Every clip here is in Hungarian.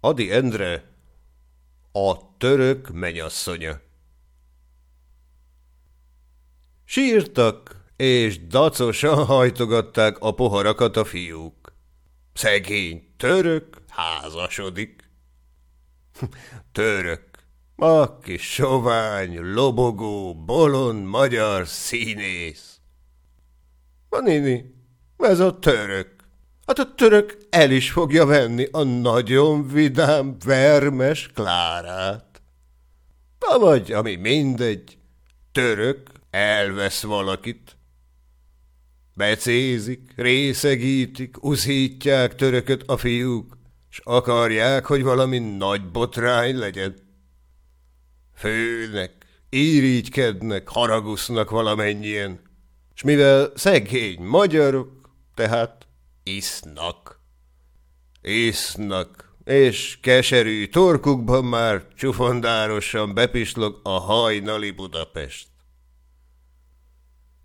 Adi Endre, a török menyasszonya. Sírtak, és dacosan hajtogatták a poharakat a fiúk. Szegény török házasodik. Török, a kis sovány, lobogó, bolond magyar színész. A nini, ez a török. Hát a török el is fogja venni a nagyon vidám, vermes Klárát. Na vagy, ami mindegy, török elvesz valakit. Becézik, részegítik, uszítják törököt a fiúk, s akarják, hogy valami nagy botrány legyen. Főnek, írítkednek, haragusznak valamennyien, s mivel szegény magyarok, tehát isznak. Isznak, és keserű torkukban már csufondárosan bepislog a hajnali Budapest.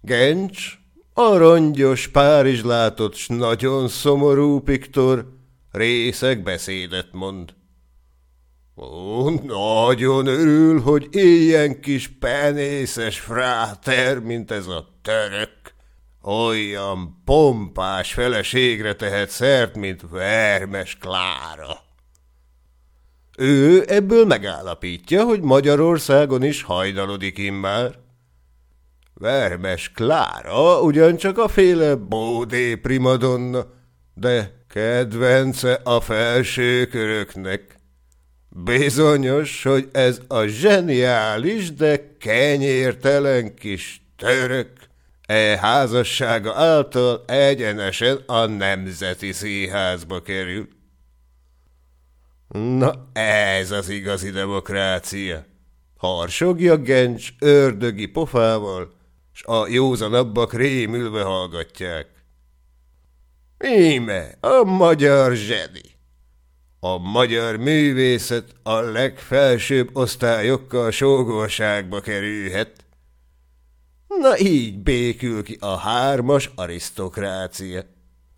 Gencs, a Párizs látott, s nagyon szomorú Piktor, részeg beszédet mond. Ó, nagyon örül, hogy ilyen kis penészes fráter, mint ez a török. Olyan pompás feleségre tehet szert, mint Vermes Klára. Ő ebből megállapítja, hogy Magyarországon is hajnalodik immár. Vermes Klára ugyancsak a féle bódé primadonna, de kedvence a felső köröknek. Bizonyos, hogy ez a zseniális, de kenyértelen kis török e házassága által egyenesen a Nemzeti Színházba kerül. Na ez az igazi demokrácia. Harsogja Gencs ördögi pofával, s a józanabbak rémülve hallgatják. Íme, a magyar zseni. A magyar művészet a legfelsőbb osztályokkal sógorságba kerülhet. Na így békül ki a hármas arisztokrácia.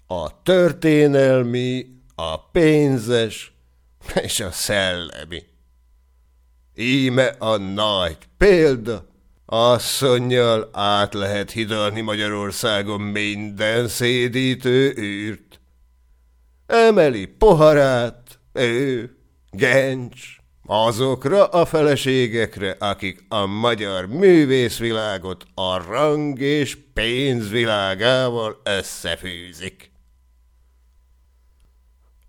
A történelmi, a pénzes és a szellemi. Íme a nagy példa, asszonnyal át lehet hidalni Magyarországon minden szédítő űrt. Emeli poharát, ő, Gencs, azokra a feleségekre, akik a magyar művészvilágot a rang és pénzvilágával összefűzik.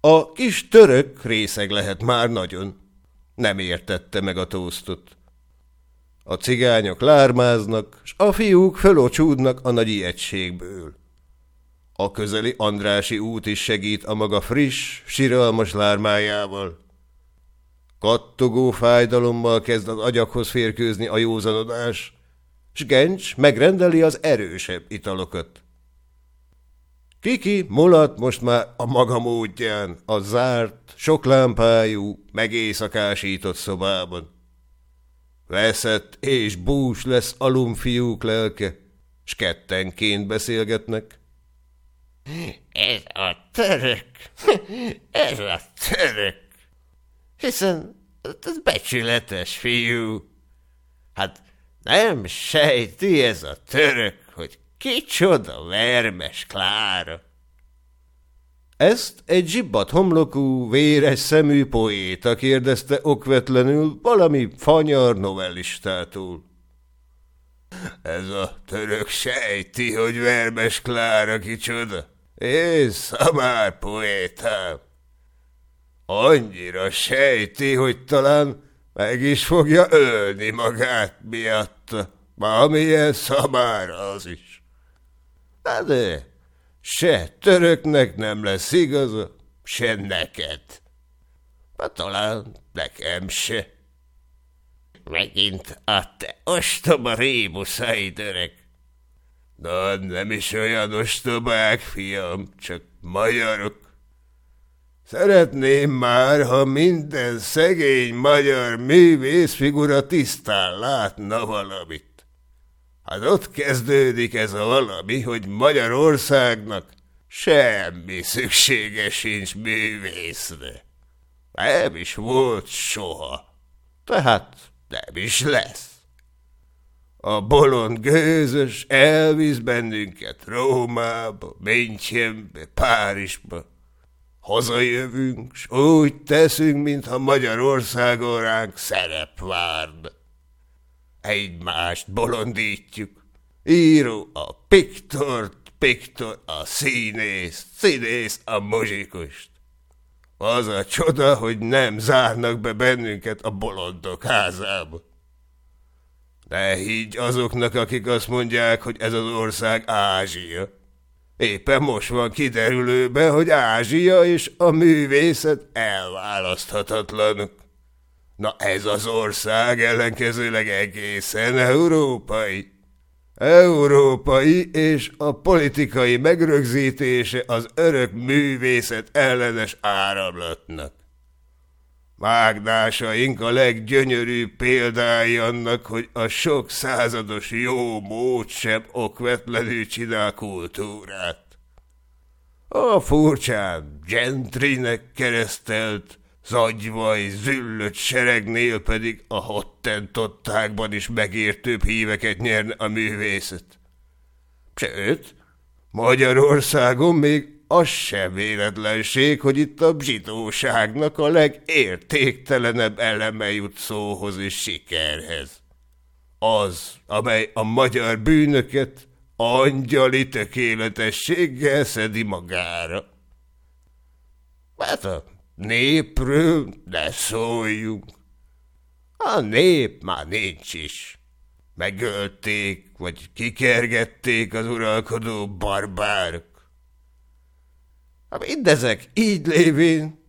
A kis török részeg lehet már nagyon. Nem értette meg a tóztot. A cigányok lármáznak, s a fiúk fölocsúdnak a nagy ijegységből. A közeli Andrási út is segít a maga friss, siralmas lármájával. Kattogó fájdalommal kezd az agyakhoz férkőzni a józanodás, s Gencs megrendeli az erősebb italokat. Kiki mulat most már a maga módján, a zárt, sok lámpájú, megészakásított szobában. Veszett és bús lesz alumfiúk lelke, s kettenként beszélgetnek. Ez a török, ez a török. Hiszen ez becsületes fiú. Hát nem sejti ez a török, hogy kicsoda vermes Klára. Ezt egy zsibbat homlokú, véres szemű poéta kérdezte okvetlenül valami fanyar novellistától. Ez a török sejti, hogy vermes Klára kicsoda. És szamár poétám. Annyira sejti, hogy talán meg is fogja ölni magát miatta. Amilyen szamár az is. Na de, se töröknek nem lesz igaza, se neked. Hát talán nekem se. Megint a te ostoba rémuszaid, öreg. Na, nem is olyan ostobák, fiam, csak magyarok. Szeretném már, ha minden szegény magyar művészfigura tisztán látna valamit. Hát ott kezdődik ez a valami, hogy Magyarországnak semmi szüksége sincs művészre. Nem is volt soha. Tehát nem is lesz. A bolond gőzös elvisz bennünket Rómába, Münchenbe, Párizsba. Hazajövünk, s úgy teszünk, mintha Magyarországon ránk szerep várna. Egymást bolondítjuk. Író a piktort, piktor a színész, színész a muzsikust. Az a csoda, hogy nem zárnak be bennünket a bolondok házába. Ne higgy azoknak, akik azt mondják, hogy ez az ország Ázsia. Éppen most van kiderülőben, hogy Ázsia és a művészet elválaszthatatlanok. Na ez az ország ellenkezőleg egészen európai. Európai és a politikai megrögzítése az örök művészet ellenes áramlatnak. Mágnásaink a leggyönyörűbb példái annak, hogy a sok százados jó mód sem okvetlenül csinál kultúrát. A furcsán gentrinek keresztelt, zagyvaj, züllött seregnél pedig a hottentottákban is megértőbb híveket nyerne a művészet. Sőt, Magyarországon még az sem véletlenség, hogy itt a zsidóságnak a legértéktelenebb eleme jut szóhoz és sikerhez. Az, amely a magyar bűnöket angyali tökéletességgel szedi magára. Hát a népről ne szóljunk. A nép már nincs is. Megölték, vagy kikergették az uralkodó barbárok. Mindezek így lévén,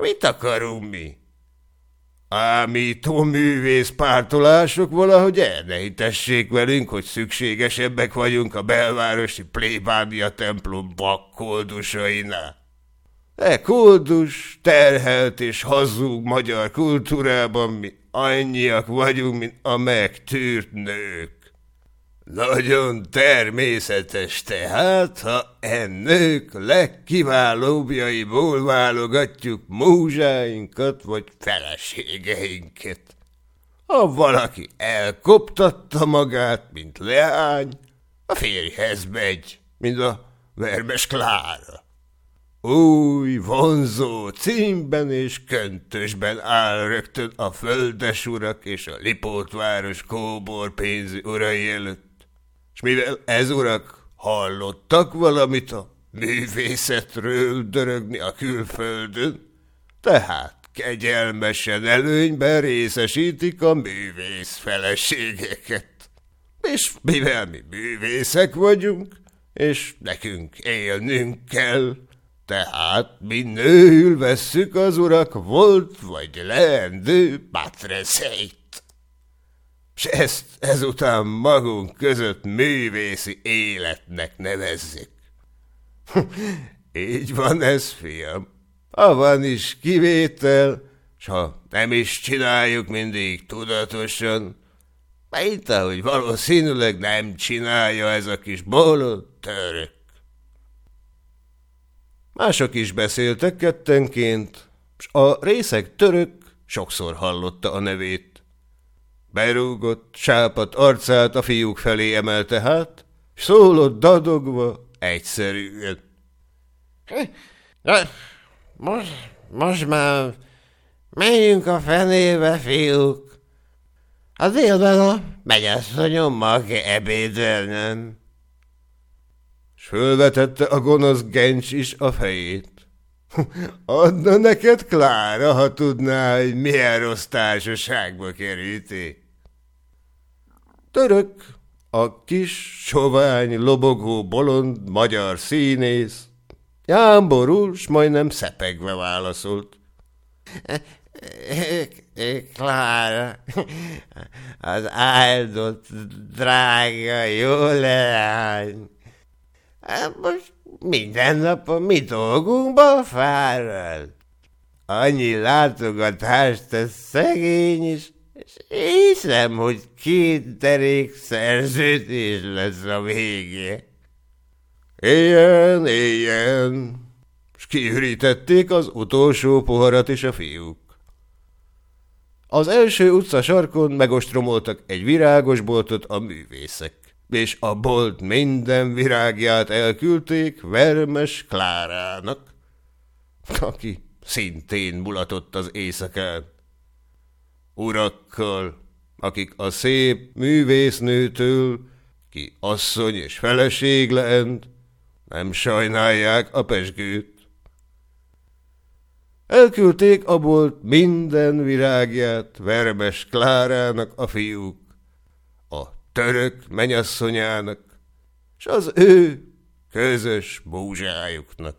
mit akarunk mi? Ámító művész pártolások valahogy elnehítessék velünk, hogy szükségesebbek vagyunk a belvárosi plébánia templom bakkoldusainál. E koldus, terhelt és hazug magyar kultúrában mi annyiak vagyunk, mint a megtűrt nők. Nagyon természetes tehát, ha ennők legkiválóbbjaiból válogatjuk múzsáinkat vagy feleségeinket. Ha valaki elkoptatta magát, mint leány, a férjhez megy, mint a vermes Klára. Új, vonzó címben és köntösben áll rögtön a földesurak és a Lipótváros kóbor pénzi urai előtt és mivel ez urak hallottak valamit a művészetről dörögni a külföldön, tehát kegyelmesen előnyben részesítik a művész feleségeket. És mivel mi művészek vagyunk, és nekünk élnünk kell, tehát mi nőül vesszük az urak volt vagy leendő patreszeit s ezt ezután magunk között művészi életnek nevezzük. Így van ez, fiam. Ha van is kivétel, s ha nem is csináljuk mindig tudatosan, mint ahogy valószínűleg nem csinálja ez a kis bolond török. Mások is beszéltek kettenként, s a részeg török sokszor hallotta a nevét. Berúgott, sápat arcát a fiúk felé emelte hát, s szólott dadogva egyszerűen. Most, most már menjünk a fenébe, fiúk. A délben a megyasszonyommal kell ebédelnem. S fölvetette a gonosz gencs is a fejét. Adna neked Klára, ha tudná, hogy milyen rossz társaságba kerültél. Török, a kis, sovány, lobogó, bolond magyar színész, jámborul, s majdnem szepegve válaszolt. Klára, az áldott, drága, jó leány. Most minden nap a mi dolgunkba fárad. Annyi látogatást tesz szegény is, és hiszem, hogy két derék szerződés lesz a vége. Éljen, éljen! s kiürítették az utolsó poharat is a fiúk. Az első utca sarkon megostromoltak egy virágos boltot a művészek, és a bolt minden virágját elküldték Vermes Klárának, aki szintén mulatott az éjszakán. Urakkal, akik a szép művésznőtől, ki asszony és feleség leent, nem sajnálják a pesgőt. Elküldték a bolt minden virágját Vermes Klárának a fiúk, török menyasszonyának, s az ő közös búzsájuknak.